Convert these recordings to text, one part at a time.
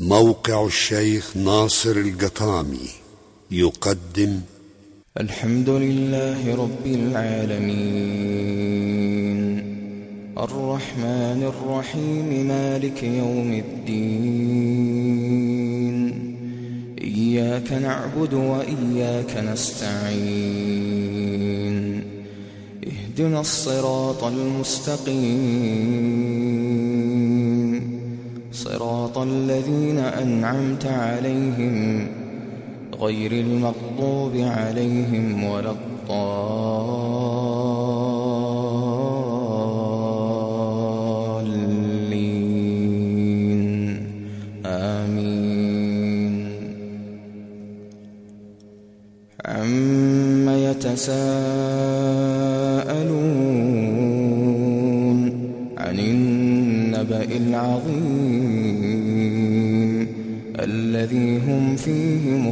موقع الشيخ ناصر القطامي يقدم الحمد لله رب العالمين الرحمن الرحيم مالك يوم الدين إياك نعبد وإياك نستعين اهدنا الصراط المستقيم. الذين أنعمت عليهم غير المغضوب عليهم ولا الضالين. آمين. عم يتساءلون عن النبأ العظيم.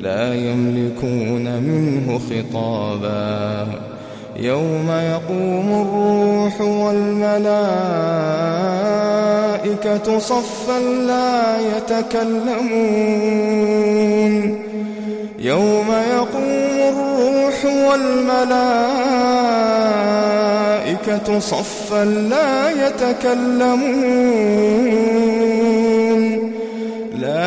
لا يملكون منه خطابا. يوم يقوم الروح والملائكة صفا لا يتكلمون. يوم يقوم الروح والملائكة صفا لا يتكلمون.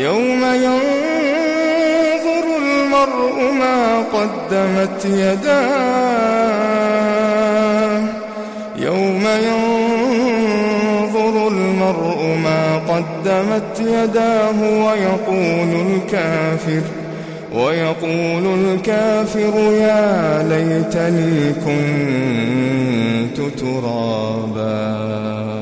يوم ينظر المرء ما قدمت يداه. يوم ينظر المرء ما قدمت يداه ويقول الكافر ويقول الكافر يا ليتني كنت ترابا.